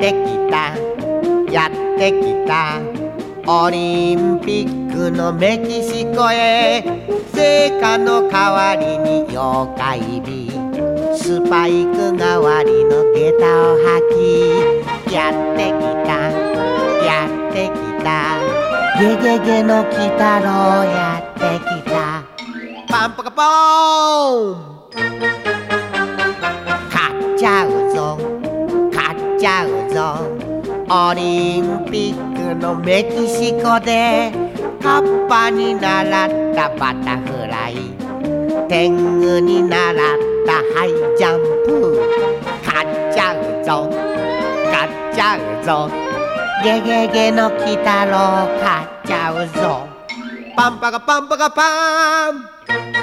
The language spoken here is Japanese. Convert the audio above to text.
ってきた。オリンピックのメキシコへ。聖火の代わりに妖怪日スパイク代わりの下駄を履き。やってきた。やってきた。ゲゲゲの鬼太郎。やってきた。パンパカポーン。買っちゃう。ちゃうぞ。オリンピックのメキシコでカッパに習ったバタフライ。天狗に習ったハイジャンプ。買っちゃうぞ。買っちゃうぞ。ゲゲゲの鬼太郎買っちゃうぞ。パンパカパンパカパン。